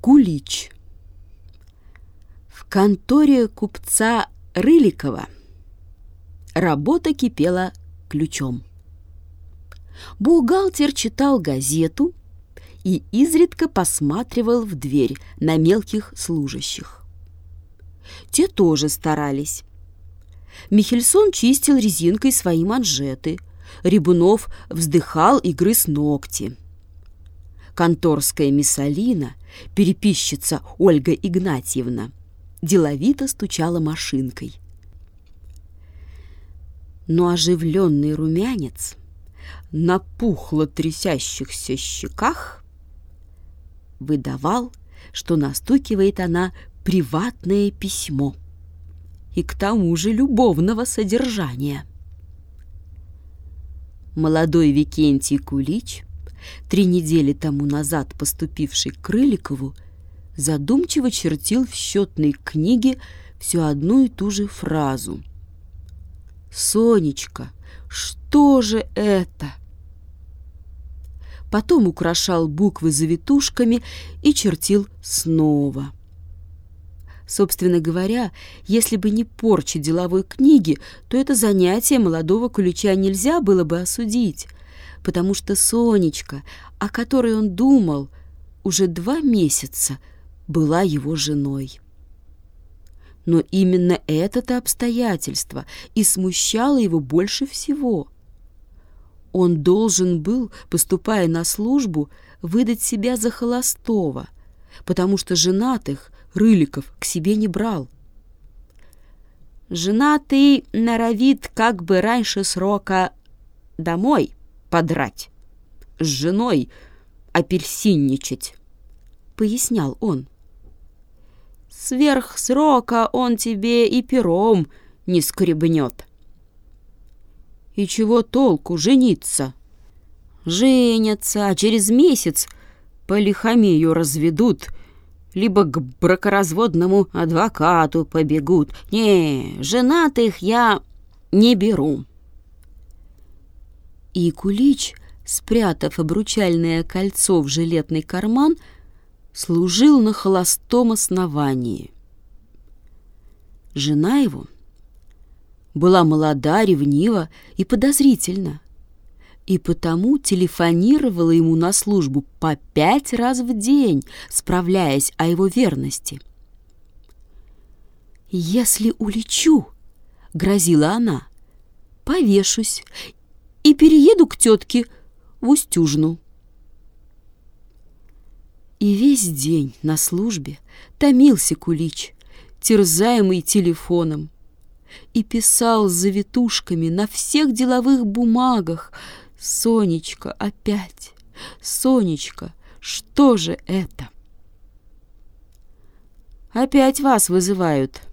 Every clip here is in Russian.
Кулич. В конторе купца Рыликова работа кипела ключом. Бухгалтер читал газету и изредка посматривал в дверь на мелких служащих. Те тоже старались. Михельсон чистил резинкой свои манжеты. Рябунов вздыхал и грыз ногти. Конторская миссалина, переписчица Ольга Игнатьевна, деловито стучала машинкой. Но оживленный румянец на пухло трясящихся щеках выдавал, что настукивает она приватное письмо и к тому же любовного содержания. Молодой Викентий Кулич, три недели тому назад поступивший к Крыликову, задумчиво чертил в счетной книге всю одну и ту же фразу. «Сонечка, что же это?» Потом украшал буквы завитушками и чертил снова. Собственно говоря, если бы не порча деловой книги, то это занятие молодого ключа нельзя было бы осудить, потому что Сонечка, о которой он думал, уже два месяца была его женой. Но именно это-то обстоятельство и смущало его больше всего. Он должен был, поступая на службу, выдать себя за холостого, потому что женатых Рыликов к себе не брал. Женатый норовит как бы раньше срока домой подрать, с женой апельсинничать, пояснял он. Сверх срока он тебе и пером не скребнет. И чего толку жениться? Женятся, а через месяц полихомею разведут — либо к бракоразводному адвокату побегут. Не, женатых я не беру. И Кулич, спрятав обручальное кольцо в жилетный карман, служил на холостом основании. Жена его была молода, ревнива и подозрительна и потому телефонировала ему на службу по пять раз в день, справляясь о его верности. «Если улечу», — грозила она, — «повешусь и перееду к тетке в Устюжну». И весь день на службе томился Кулич, терзаемый телефоном, и писал завитушками на всех деловых бумагах, Сонечка, опять! Сонечка, что же это? Опять вас вызывают, —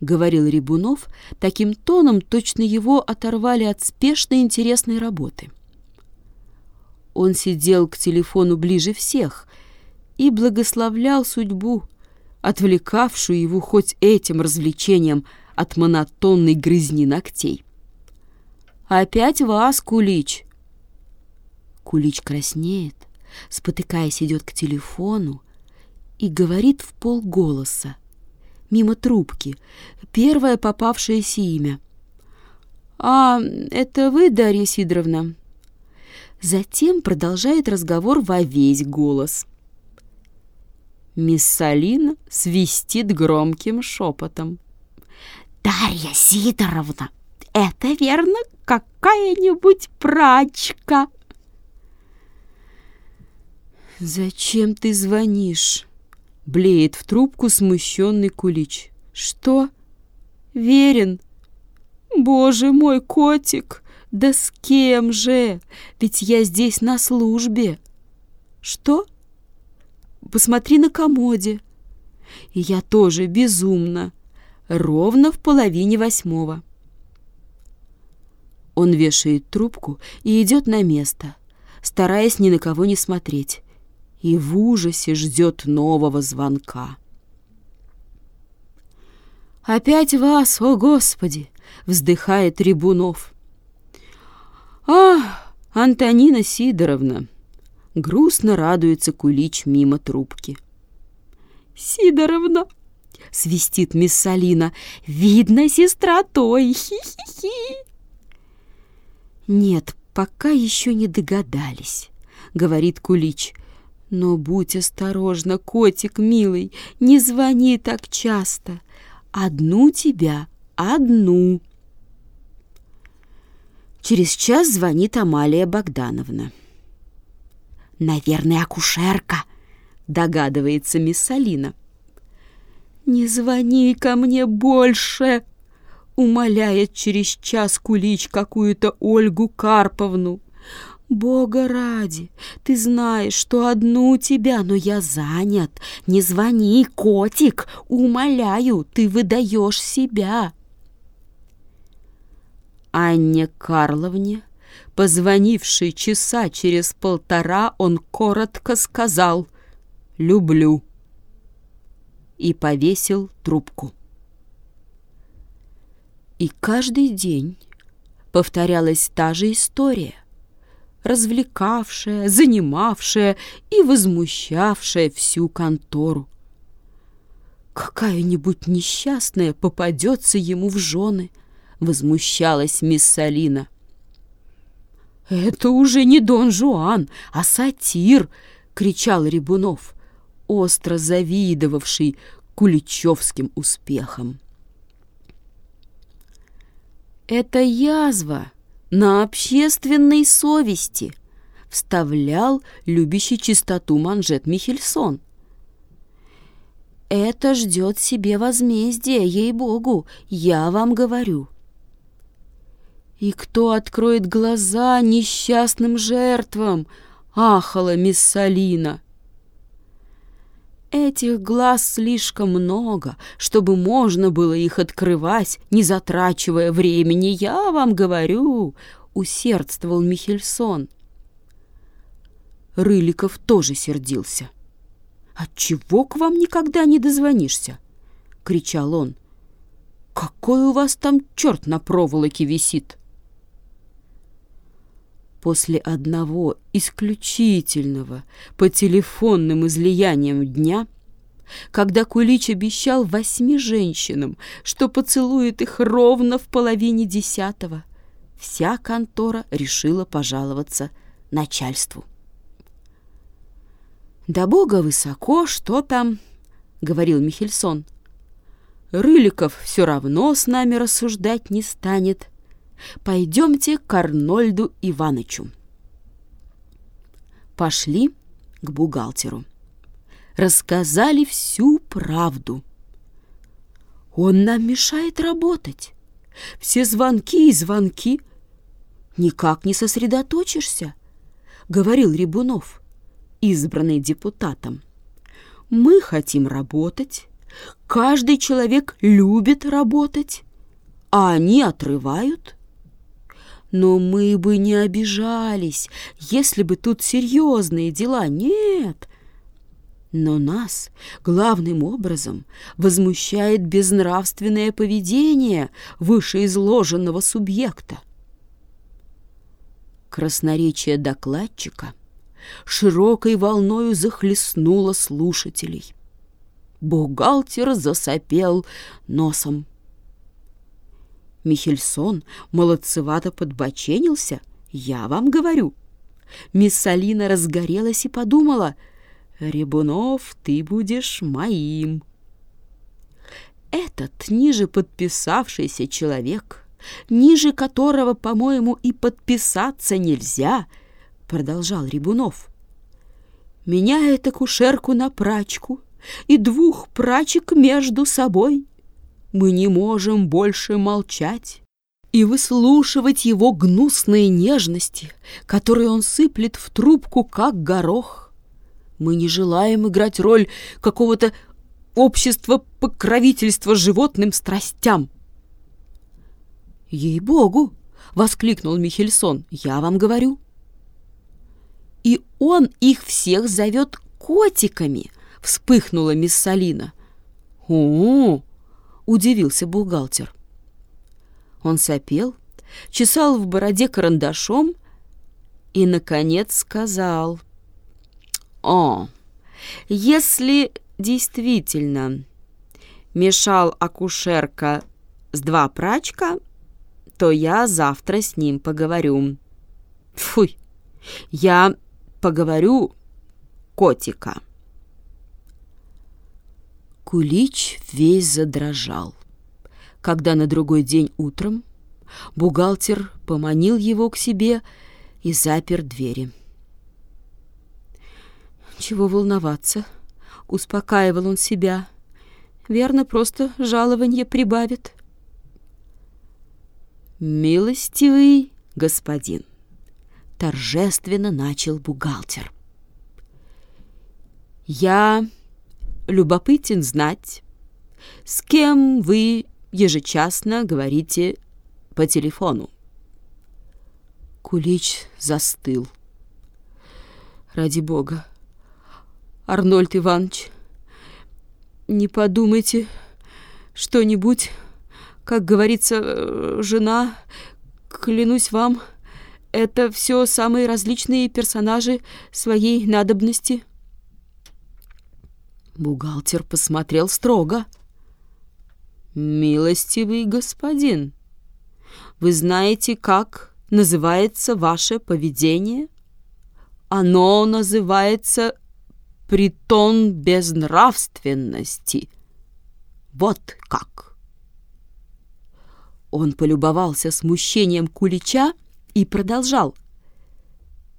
говорил Рябунов таким тоном, точно его оторвали от спешной интересной работы. Он сидел к телефону ближе всех и благословлял судьбу, отвлекавшую его хоть этим развлечением от монотонной грызни ногтей. Опять вас, Кулич!» Кулич краснеет, спотыкаясь, идет к телефону и говорит в полголоса, мимо трубки, первое попавшееся имя. «А, это вы, Дарья Сидоровна?» Затем продолжает разговор во весь голос. Мисс Салина свистит громким шепотом. «Дарья Сидоровна, это верно какая-нибудь прачка. «Зачем ты звонишь?» — блеет в трубку смущенный кулич. «Что? Верен? Боже мой, котик! Да с кем же? Ведь я здесь на службе!» «Что? Посмотри на комоде!» Я тоже безумно, ровно в половине восьмого. Он вешает трубку и идет на место, стараясь ни на кого не смотреть, и в ужасе ждет нового звонка. «Опять вас, о Господи!» — вздыхает Трибунов. «А, Антонина Сидоровна!» — грустно радуется Кулич мимо трубки. Сидоровна!» — свистит мисс Салина. «Видно, сестра той! Хи-хи-хи!» «Нет, пока еще не догадались», — говорит Кулич. «Но будь осторожна, котик милый, не звони так часто. Одну тебя, одну». Через час звонит Амалия Богдановна. «Наверное, акушерка», — догадывается мисс Алина. «Не звони ко мне больше!» — умоляет через час кулич какую-то Ольгу Карповну. «Бога ради, ты знаешь, что одну тебя, но я занят. Не звони, котик, умоляю, ты выдаешь себя». Анне Карловне, позвонившей часа через полтора, он коротко сказал «люблю» и повесил трубку. И каждый день повторялась та же история, развлекавшая, занимавшая и возмущавшая всю контору. Какая-нибудь несчастная попадется ему в жены — возмущалась мисс Салина. «Это уже не Дон Жуан, а сатир!» — кричал Рябунов, остро завидовавший куличевским успехам. «Это язва на общественной совести», — вставлял любящий чистоту манжет Михельсон. «Это ждет себе возмездие, ей-богу, я вам говорю». «И кто откроет глаза несчастным жертвам?» — ахала мисс Салина. Этих глаз слишком много, чтобы можно было их открывать, не затрачивая времени. Я вам говорю, — усердствовал Михельсон. Рыликов тоже сердился. «Отчего к вам никогда не дозвонишься?» — кричал он. «Какой у вас там черт на проволоке висит?» После одного исключительного по телефонным излияниям дня, когда Кулич обещал восьми женщинам, что поцелует их ровно в половине десятого, вся контора решила пожаловаться начальству. «Да бога высоко, что там?» — говорил Михельсон. «Рыликов все равно с нами рассуждать не станет. Пойдемте к Арнольду Иванычу. Пошли к бухгалтеру. Рассказали всю правду. Он нам мешает работать. Все звонки и звонки. Никак не сосредоточишься, говорил Рябунов, избранный депутатом. Мы хотим работать. Каждый человек любит работать, а они отрывают – но мы бы не обижались, если бы тут серьезные дела. Нет. Но нас главным образом возмущает безнравственное поведение вышеизложенного субъекта. Красноречие докладчика широкой волною захлестнуло слушателей. Бухгалтер засопел носом. Михельсон молодцевато подбоченился, я вам говорю. Мисс Алина разгорелась и подумала, «Рябунов, ты будешь моим». Этот ниже подписавшийся человек, ниже которого, по-моему, и подписаться нельзя, продолжал Рябунов, меняет акушерку на прачку и двух прачек между собой мы не можем больше молчать и выслушивать его гнусные нежности, которые он сыплет в трубку, как горох. Мы не желаем играть роль какого-то общества покровительства животным страстям. «Ей-богу!» — воскликнул Михельсон. «Я вам говорю». «И он их всех зовет котиками!» — вспыхнула мисс Салина. «О, удивился бухгалтер. Он сопел, чесал в бороде карандашом и, наконец, сказал. «О, если действительно мешал акушерка с два прачка, то я завтра с ним поговорю. Фуй, я поговорю котика. Кулич весь задрожал, когда на другой день утром бухгалтер поманил его к себе и запер двери. Чего волноваться? Успокаивал он себя. Верно, просто жалование прибавит. «Милостивый господин», — торжественно начал бухгалтер. «Я любопытен знать, с кем вы ежечасно говорите по телефону». Кулич застыл. «Ради бога, Арнольд Иванович, не подумайте что-нибудь, как говорится, э, жена, клянусь вам, это все самые различные персонажи своей надобности. Бухгалтер посмотрел строго. «Милостивый господин, вы знаете, как называется ваше поведение? Оно называется притон безнравственности. Вот как. Он полюбовался смущением кулича и продолжал.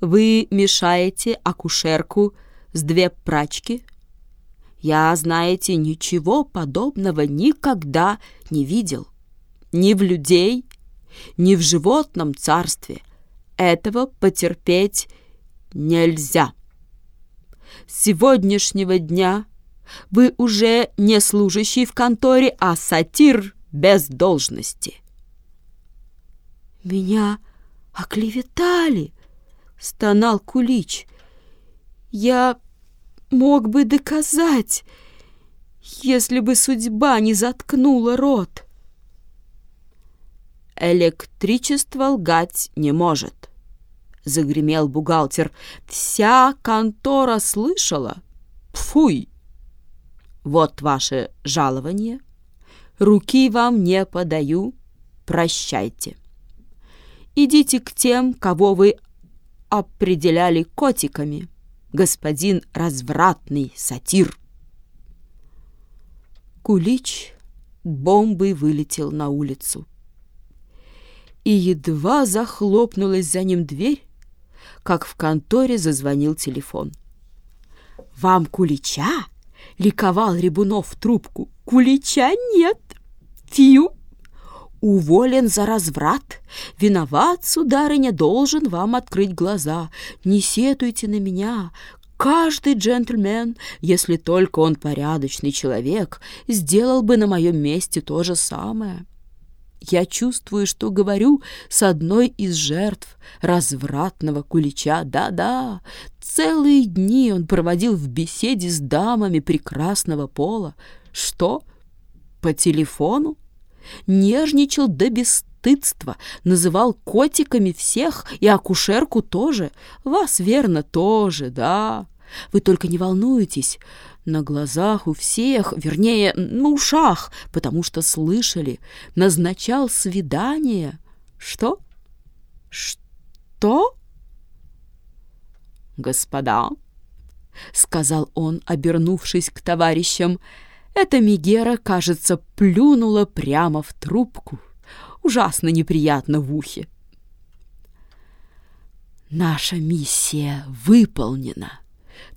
«Вы мешаете акушерку с две прачки? Я, знаете, ничего подобного никогда не видел. Ни в людей, ни в животном царстве. Этого потерпеть нельзя» с сегодняшнего дня вы уже не служащий в конторе, а сатир без должности. Меня оклеветали, стонал Кулич. Я мог бы доказать, если бы судьба не заткнула рот. Электричество лгать не может. — загремел бухгалтер. «Вся контора слышала? Фуй! Вот ваше жалование. Руки вам не подаю. Прощайте. Идите к тем, кого вы определяли котиками, господин развратный сатир». Кулич бомбой вылетел на улицу. И едва захлопнулась за ним дверь, как в конторе зазвонил телефон. «Вам кулича?» — ликовал Рябунов в трубку. «Кулича нет! Фью! Уволен за разврат! Виноват, сударыня, должен вам открыть глаза. Не сетуйте на меня!» Каждый джентльмен, если только он порядочный человек, сделал бы на моем месте то же самое. Я чувствую, что говорю с одной из жертв развратного кулича. Да-да, целые дни он проводил в беседе с дамами прекрасного пола. Что? По телефону? Нежничал до бесстыдства, называл котиками всех и акушерку тоже. Вас, верно, тоже, да. Вы только не волнуйтесь, на глазах у всех, вернее, на ушах, потому что слышали, назначал свидание. Что? Что? Господа, сказал он, обернувшись к товарищам, эта Мигера, кажется, плюнула прямо в трубку. Ужасно неприятно в ухе. Наша миссия выполнена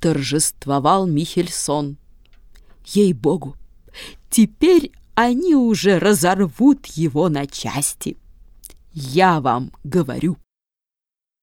торжествовал Михельсон. Ей-богу, теперь они уже разорвут его на части. Я вам говорю.